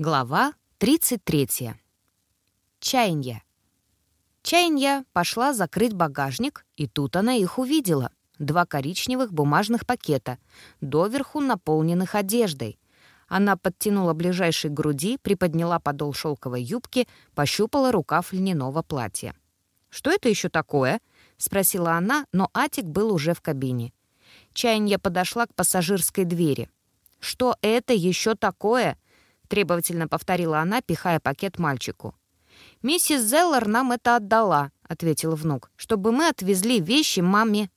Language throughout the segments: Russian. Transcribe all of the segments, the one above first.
Глава 33. Чаянья. Чаянья пошла закрыть багажник, и тут она их увидела. Два коричневых бумажных пакета, доверху наполненных одеждой. Она подтянула ближайшей к груди, приподняла подол шелковой юбки, пощупала рукав льняного платья. «Что это еще такое?» — спросила она, но Атик был уже в кабине. Чаянья подошла к пассажирской двери. «Что это еще такое?» — требовательно повторила она, пихая пакет мальчику. «Миссис Зеллар нам это отдала», — ответил внук, «чтобы мы отвезли вещи маме».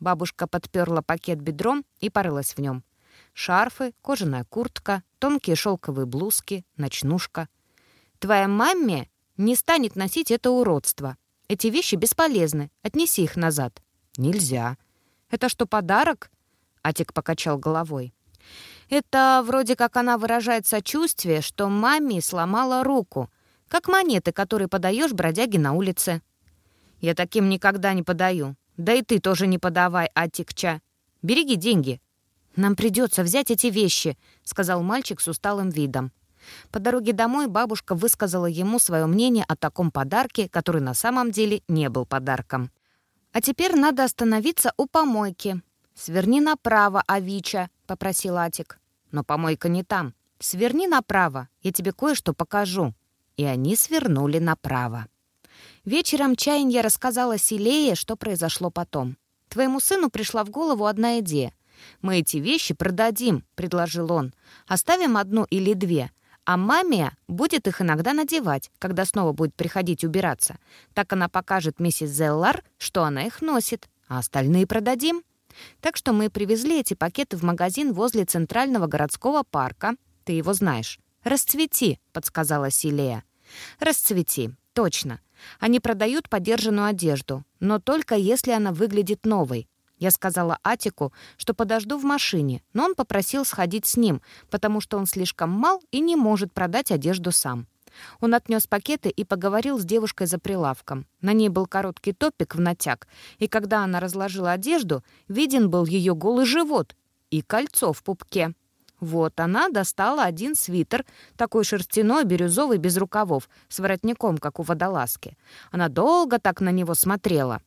Бабушка подперла пакет бедром и порылась в нем. Шарфы, кожаная куртка, тонкие шелковые блузки, ночнушка. «Твоя маме не станет носить это уродство. Эти вещи бесполезны. Отнеси их назад». «Нельзя». «Это что, подарок?» Атик покачал головой. Это вроде как она выражает сочувствие, что маме сломала руку, как монеты, которые подаешь бродяге на улице. Я таким никогда не подаю. Да и ты тоже не подавай, Атикча. Береги деньги. Нам придется взять эти вещи, сказал мальчик с усталым видом. По дороге домой бабушка высказала ему свое мнение о таком подарке, который на самом деле не был подарком. «А теперь надо остановиться у помойки. Сверни направо, Авича», — попросил Атик. «Но помойка не там. Сверни направо, я тебе кое-что покажу». И они свернули направо. Вечером Чаянья рассказала Силее, что произошло потом. «Твоему сыну пришла в голову одна идея. Мы эти вещи продадим», — предложил он. «Оставим одну или две, а маме будет их иногда надевать, когда снова будет приходить убираться. Так она покажет миссис Зеллар, что она их носит, а остальные продадим». Так что мы привезли эти пакеты в магазин возле Центрального городского парка. Ты его знаешь. «Расцвети», — подсказала Силея. «Расцвети, точно. Они продают подержанную одежду, но только если она выглядит новой. Я сказала Атику, что подожду в машине, но он попросил сходить с ним, потому что он слишком мал и не может продать одежду сам. Он отнес пакеты и поговорил с девушкой за прилавком. На ней был короткий топик в натяг, и когда она разложила одежду, виден был ее голый живот и кольцо в пупке. Вот она достала один свитер, такой шерстяной, бирюзовый, без рукавов, с воротником, как у водолазки. Она долго так на него смотрела.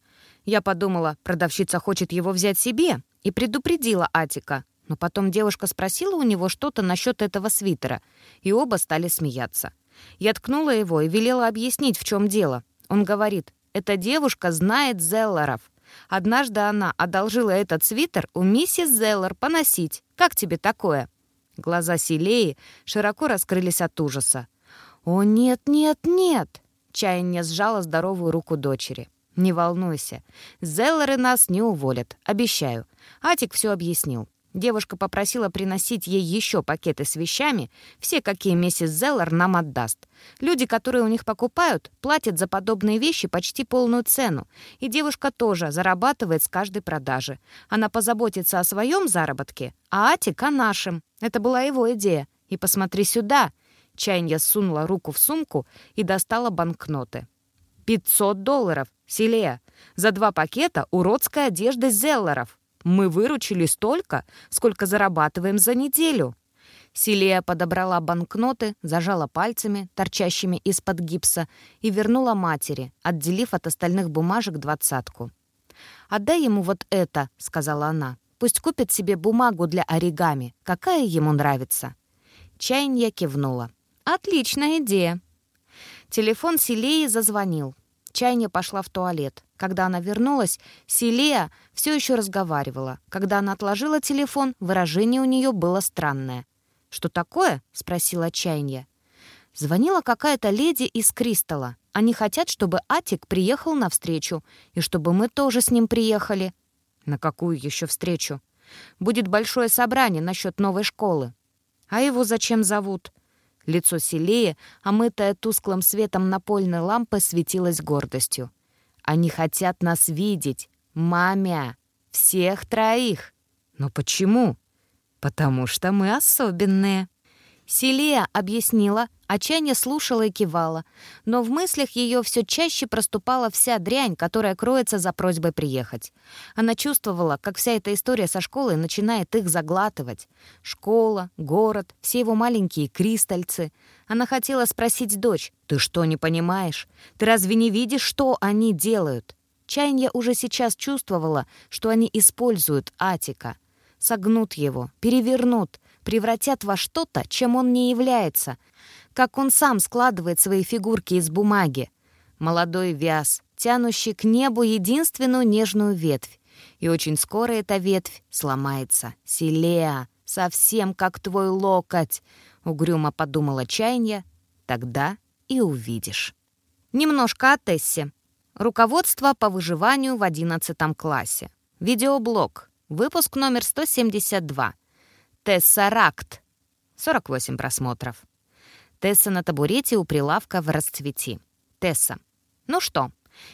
Я подумала, продавщица хочет его взять себе, и предупредила Атика. Но потом девушка спросила у него что-то насчет этого свитера, и оба стали смеяться. Я ткнула его и велела объяснить, в чем дело. Он говорит, эта девушка знает Зелларов. Однажды она одолжила этот свитер у миссис Зеллар поносить. Как тебе такое?» Глаза Силеи широко раскрылись от ужаса. «О, нет, нет, нет!» Чаяние сжала здоровую руку дочери. «Не волнуйся. Зеллары нас не уволят, обещаю». Атик все объяснил. Девушка попросила приносить ей еще пакеты с вещами, все, какие миссис Зеллар нам отдаст. Люди, которые у них покупают, платят за подобные вещи почти полную цену. И девушка тоже зарабатывает с каждой продажи. Она позаботится о своем заработке, а Атик о нашем. Это была его идея. И посмотри сюда. Чайня сунула руку в сумку и достала банкноты. «Пятьсот долларов, Селия, за два пакета уродской одежды Зелларов. Мы выручили столько, сколько зарабатываем за неделю». Силия подобрала банкноты, зажала пальцами, торчащими из-под гипса, и вернула матери, отделив от остальных бумажек двадцатку. «Отдай ему вот это», — сказала она. «Пусть купит себе бумагу для оригами. Какая ему нравится?» Чайнья кивнула. «Отличная идея». Телефон Силеи зазвонил. Чайня пошла в туалет. Когда она вернулась, Селия все еще разговаривала. Когда она отложила телефон, выражение у нее было странное. «Что такое?» — спросила Чайня. Звонила какая-то леди из Кристалла. Они хотят, чтобы Атик приехал на встречу, и чтобы мы тоже с ним приехали. На какую еще встречу? Будет большое собрание насчет новой школы. А его зачем зовут? Лицо Селея, омытое тусклым светом напольной лампы, светилось гордостью. Они хотят нас видеть. Мамя. Всех троих. Но почему? Потому что мы особенные. Селия объяснила, а Чаня слушала и кивала, но в мыслях ее все чаще проступала вся дрянь, которая кроется за просьбой приехать. Она чувствовала, как вся эта история со школой начинает их заглатывать. Школа, город, все его маленькие кристальцы. Она хотела спросить дочь, «Ты что, не понимаешь? Ты разве не видишь, что они делают?» Чайня уже сейчас чувствовала, что они используют Атика. Согнут его, перевернут, превратят во что-то, чем он не является, как он сам складывает свои фигурки из бумаги. Молодой вяз, тянущий к небу единственную нежную ветвь. И очень скоро эта ветвь сломается. Селеа, совсем как твой локоть, угрюмо подумала чаяние. Тогда и увидишь. Немножко о Тессе. Руководство по выживанию в 11 классе. Видеоблог. Выпуск номер 172. Тессаракт. 48 просмотров. Тесса на табурете у прилавка в расцвети. Тесса. Ну что,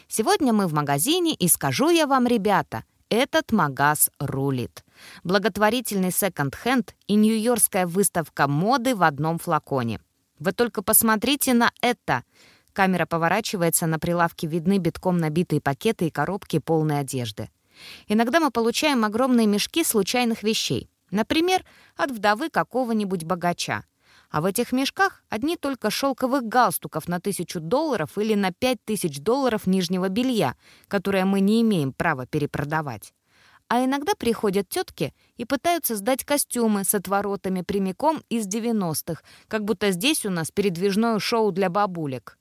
сегодня мы в магазине, и скажу я вам, ребята, этот магаз рулит. Благотворительный секонд-хенд и нью-йоркская выставка моды в одном флаконе. Вы только посмотрите на это. Камера поворачивается, на прилавке видны битком набитые пакеты и коробки полной одежды. Иногда мы получаем огромные мешки случайных вещей. Например, от вдовы какого-нибудь богача. А в этих мешках одни только шелковых галстуков на тысячу долларов или на пять тысяч долларов нижнего белья, которое мы не имеем права перепродавать. А иногда приходят тетки и пытаются сдать костюмы с отворотами прямиком из 90-х, как будто здесь у нас передвижное шоу для бабулек.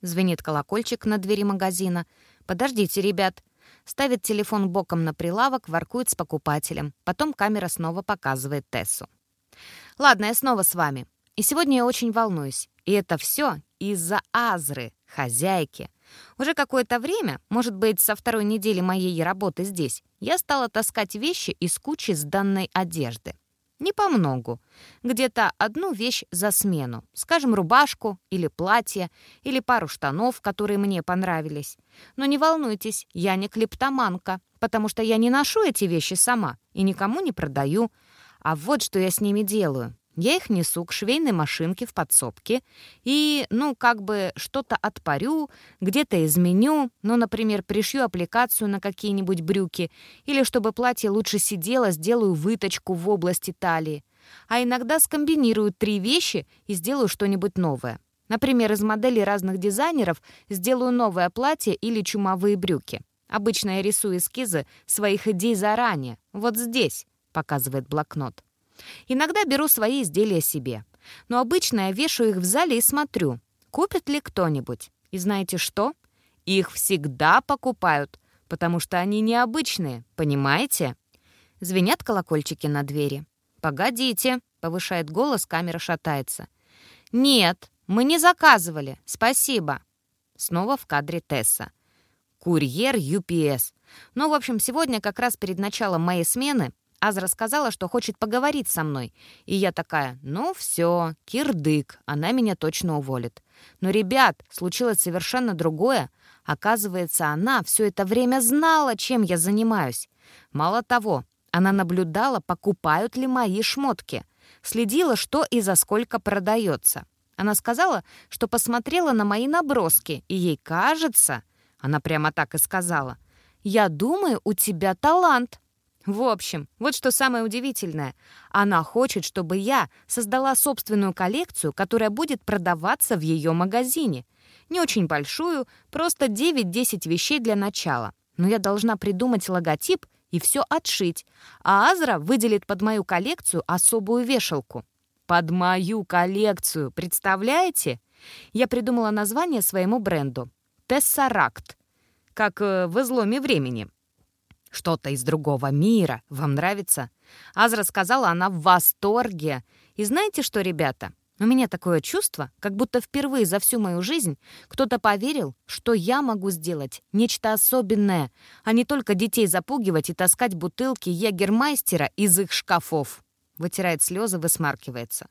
Звенит колокольчик на двери магазина. «Подождите, ребят, ставит телефон боком на прилавок, воркует с покупателем. Потом камера снова показывает Тессу. «Ладно, я снова с вами. И сегодня я очень волнуюсь. И это все из-за Азры, хозяйки. Уже какое-то время, может быть, со второй недели моей работы здесь, я стала таскать вещи из кучи сданной одежды. Не по многу. Где-то одну вещь за смену. Скажем, рубашку или платье, или пару штанов, которые мне понравились. Но не волнуйтесь, я не клептоманка, потому что я не ношу эти вещи сама и никому не продаю. А вот что я с ними делаю. Я их несу к швейной машинке в подсобке и, ну, как бы что-то отпарю, где-то изменю, ну, например, пришью аппликацию на какие-нибудь брюки или, чтобы платье лучше сидело, сделаю выточку в области талии. А иногда скомбинирую три вещи и сделаю что-нибудь новое. Например, из моделей разных дизайнеров сделаю новое платье или чумовые брюки. Обычно я рисую эскизы своих идей заранее. Вот здесь, показывает блокнот. Иногда беру свои изделия себе. Но обычно я вешаю их в зале и смотрю, купит ли кто-нибудь. И знаете что? Их всегда покупают, потому что они необычные, понимаете? Звенят колокольчики на двери. «Погодите», — повышает голос, камера шатается. «Нет, мы не заказывали, спасибо». Снова в кадре Тесса. «Курьер UPS». Ну, в общем, сегодня как раз перед началом моей смены Азра сказала, что хочет поговорить со мной. И я такая, ну все, кирдык, она меня точно уволит. Но, ребят, случилось совершенно другое. Оказывается, она все это время знала, чем я занимаюсь. Мало того, она наблюдала, покупают ли мои шмотки. Следила, что и за сколько продается. Она сказала, что посмотрела на мои наброски, и ей кажется, она прямо так и сказала, «Я думаю, у тебя талант». В общем, вот что самое удивительное. Она хочет, чтобы я создала собственную коллекцию, которая будет продаваться в ее магазине. Не очень большую, просто 9-10 вещей для начала. Но я должна придумать логотип и все отшить. А Азра выделит под мою коллекцию особую вешалку. Под мою коллекцию, представляете? Я придумала название своему бренду. «Тессаракт», как э, в «Изломе времени». Что-то из другого мира. Вам нравится?» Азра сказала, она в восторге. И знаете что, ребята? У меня такое чувство, как будто впервые за всю мою жизнь кто-то поверил, что я могу сделать нечто особенное, а не только детей запугивать и таскать бутылки егермайстера из их шкафов. Вытирает слезы, высмаркивается.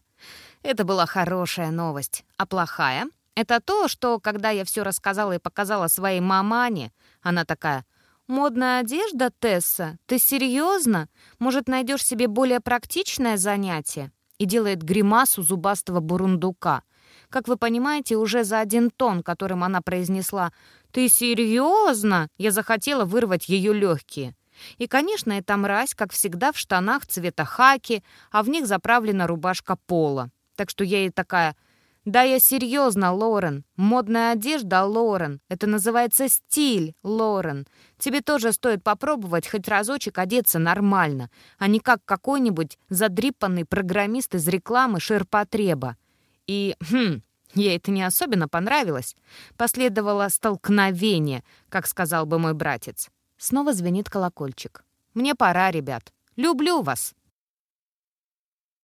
Это была хорошая новость. А плохая — это то, что, когда я все рассказала и показала своей мамане, она такая — «Модная одежда, Тесса? Ты серьезно? Может, найдешь себе более практичное занятие?» и делает гримасу зубастого бурундука. Как вы понимаете, уже за один тон, которым она произнесла «Ты серьезно?» я захотела вырвать ее легкие. И, конечно, эта мразь, как всегда, в штанах цвета хаки, а в них заправлена рубашка пола. Так что я ей такая «Да я серьезно, Лорен. Модная одежда, Лорен. Это называется стиль, Лорен. Тебе тоже стоит попробовать хоть разочек одеться нормально, а не как какой-нибудь задрипанный программист из рекламы ширпотреба». И, хм, ей это не особенно понравилось. Последовало столкновение, как сказал бы мой братец. Снова звенит колокольчик. «Мне пора, ребят. Люблю вас!»